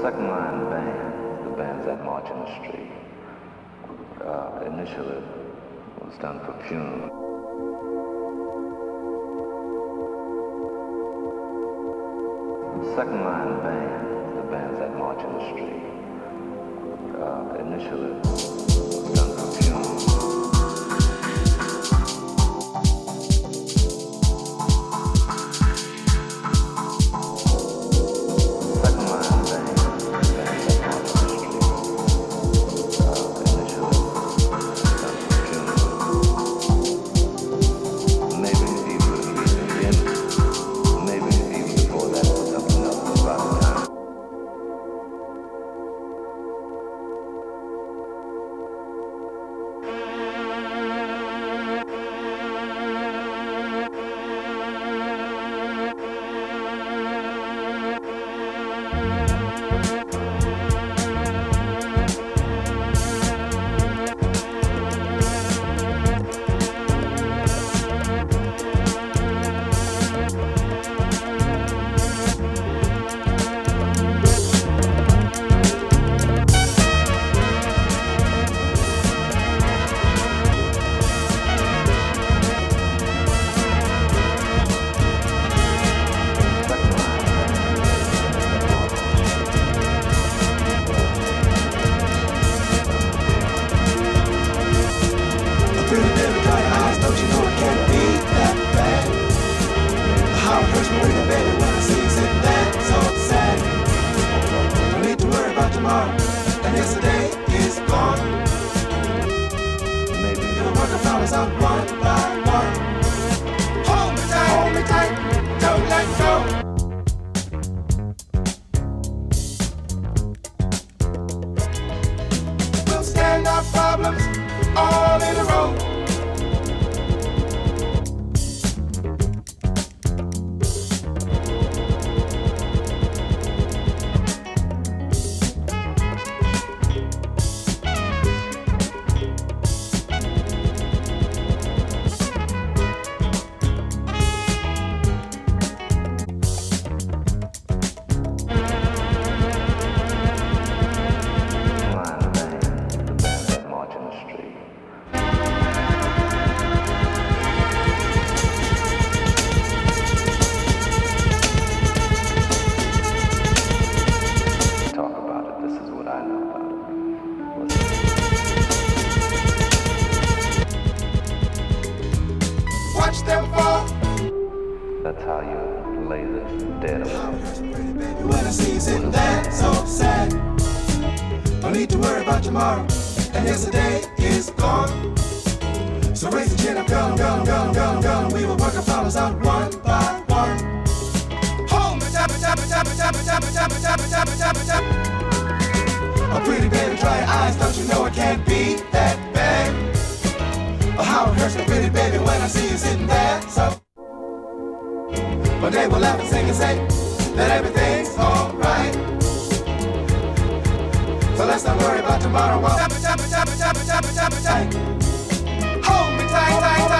second line band, the bands that march in the street, uh, initially was done for funeral. Second line band, the bands that march in the street, uh, initially problems all in a row. Tomorrow, and yesterday is gone. So raise the chin up, girl, girl, girl, girl, girl. We will work our problems out one by one. Hold me, tap, tap, tap, tap, tap, tap, tap, tap, tap, tap. A pretty baby, dry your eyes, don't you know it can't be that bad? Oh, how it hurts me, pretty baby, when I see you sitting there so. But they will laugh and sing and say that everything's alright. So let's not worry about tomorrow. Well, chop it, chop it, chop it. Hold me tight, tight, tight.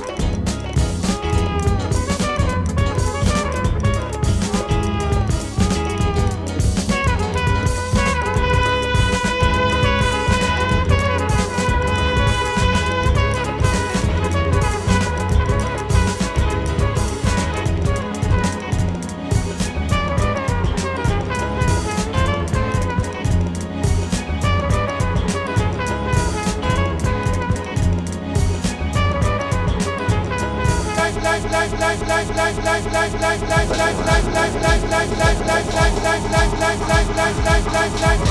night, night.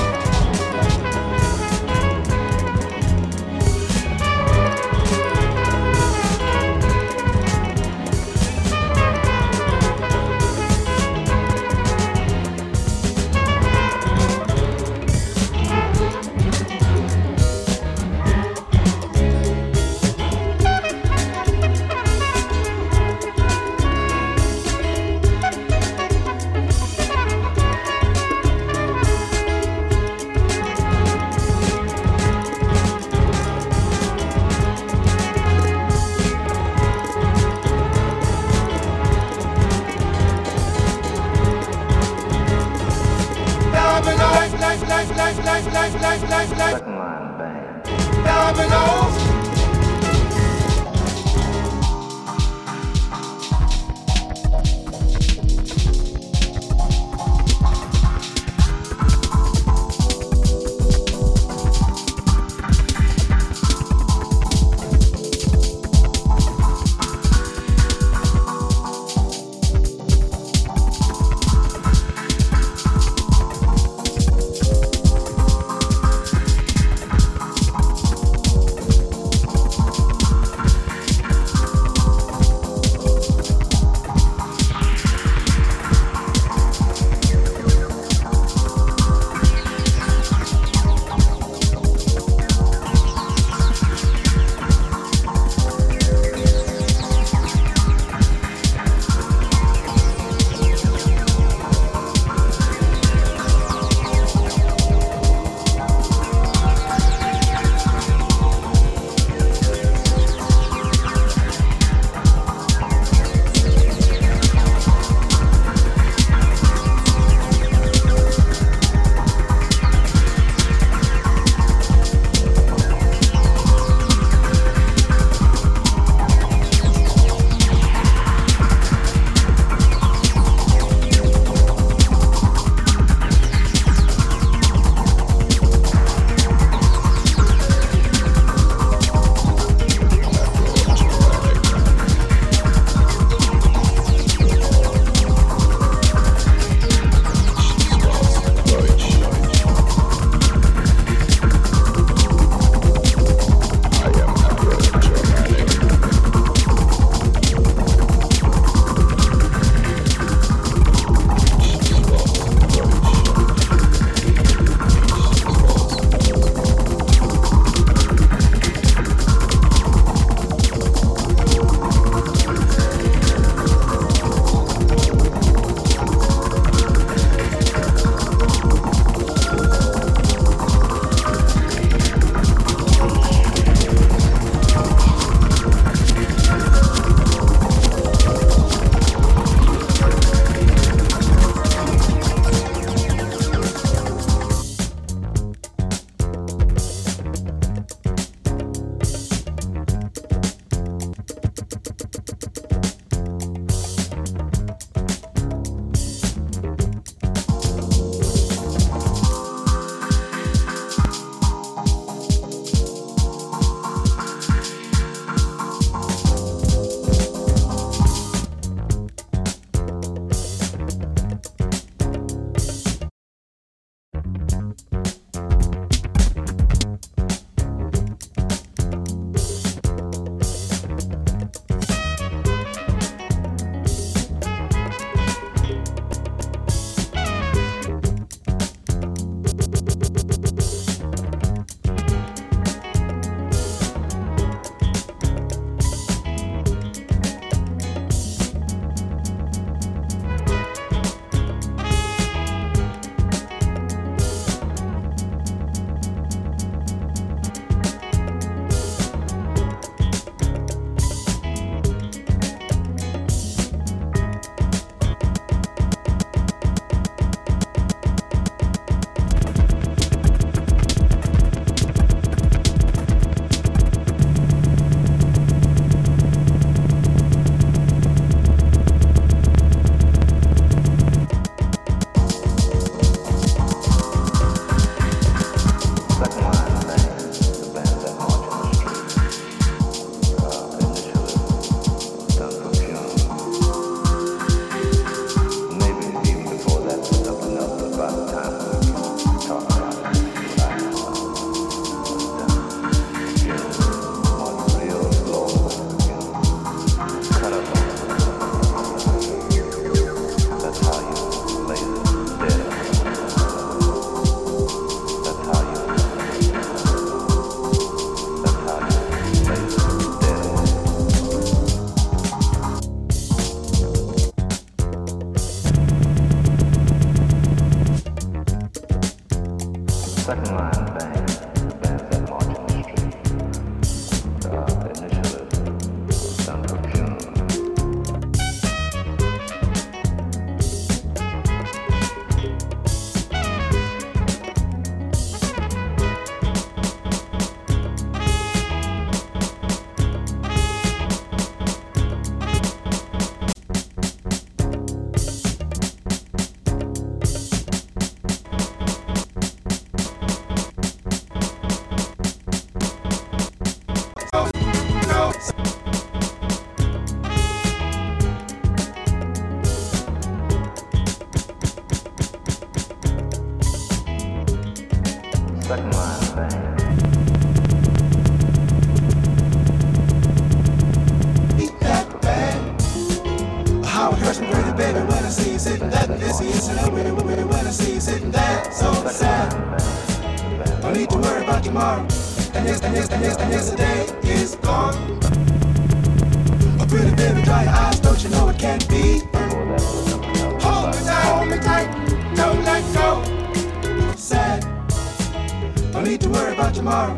need to worry about tomorrow.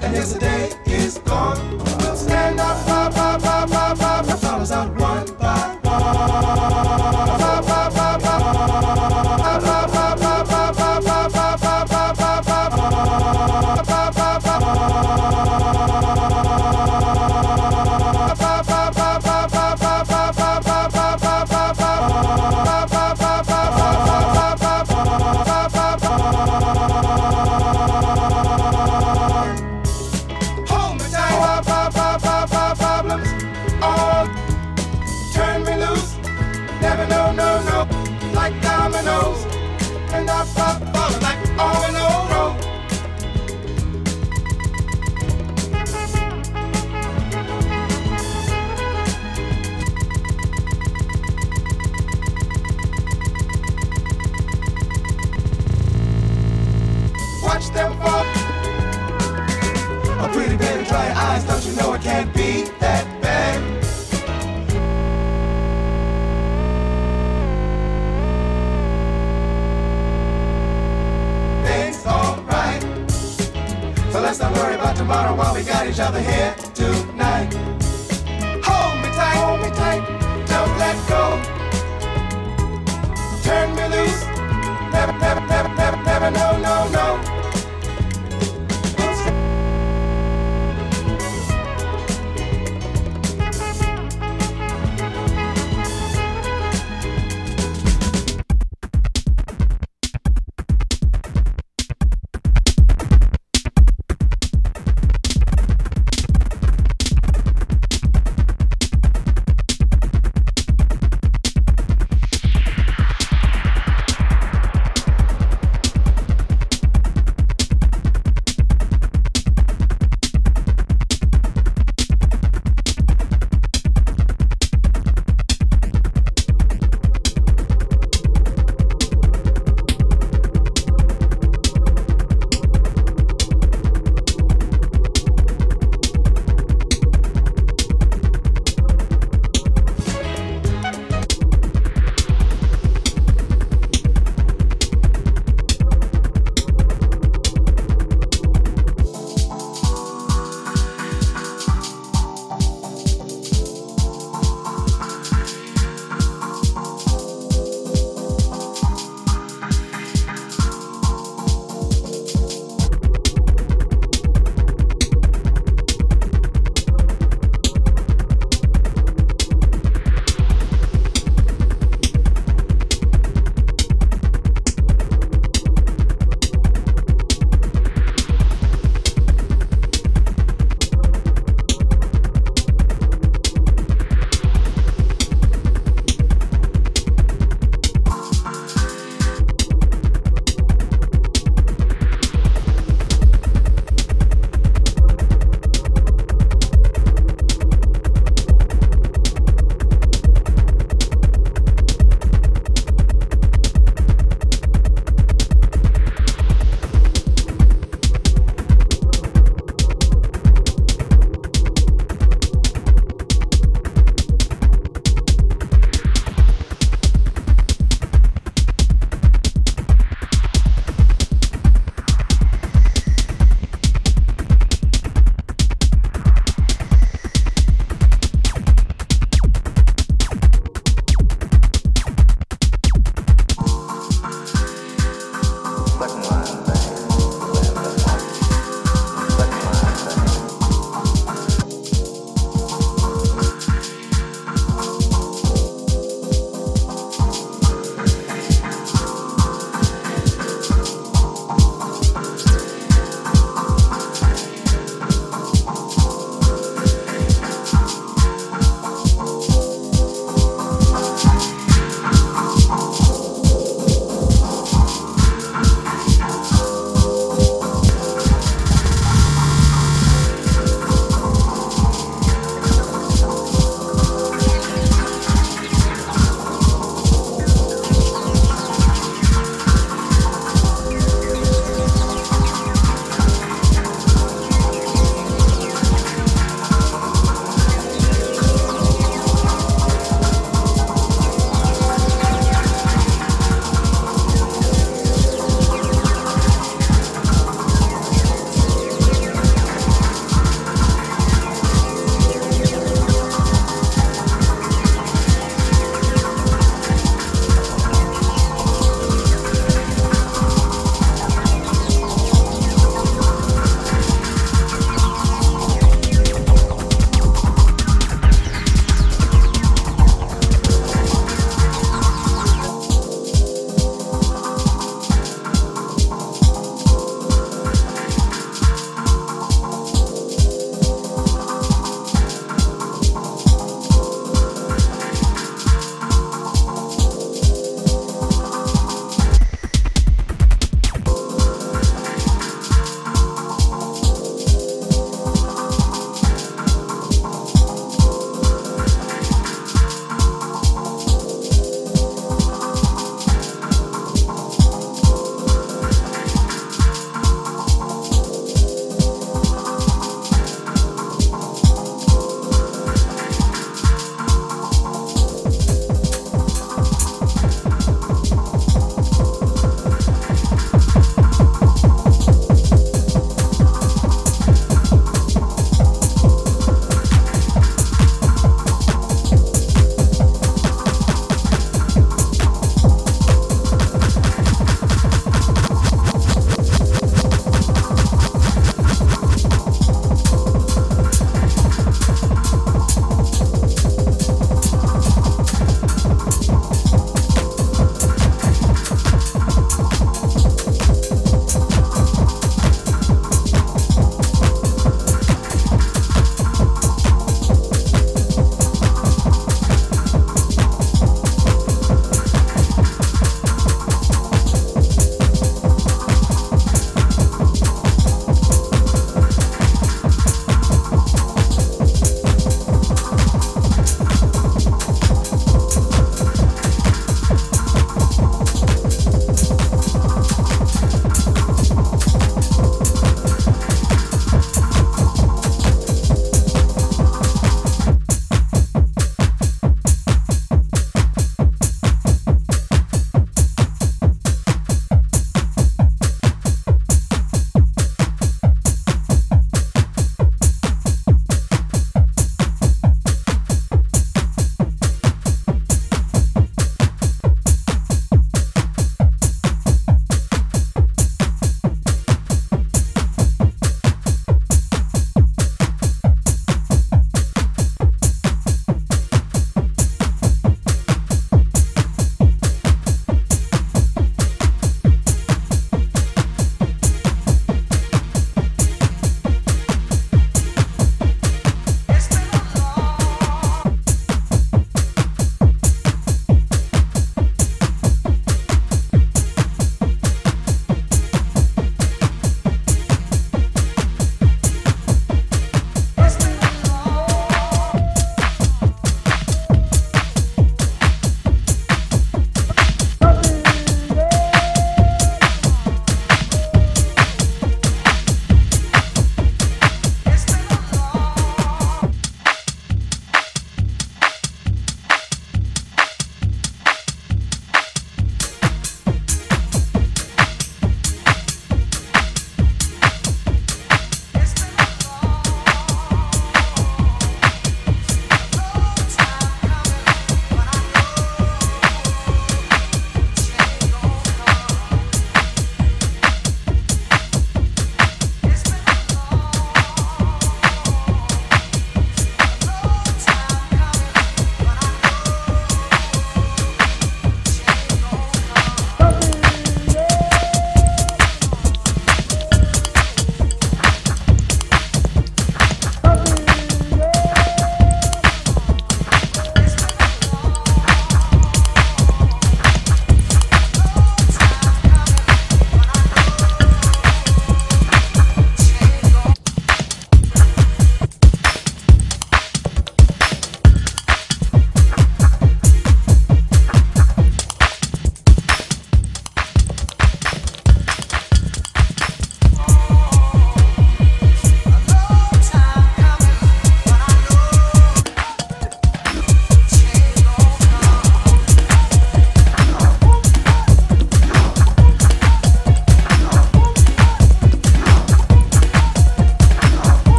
And yesterday is gone. We'll stand up, pop, pop, pop, pop, pop. That follows out one. dry eyes, don't you know?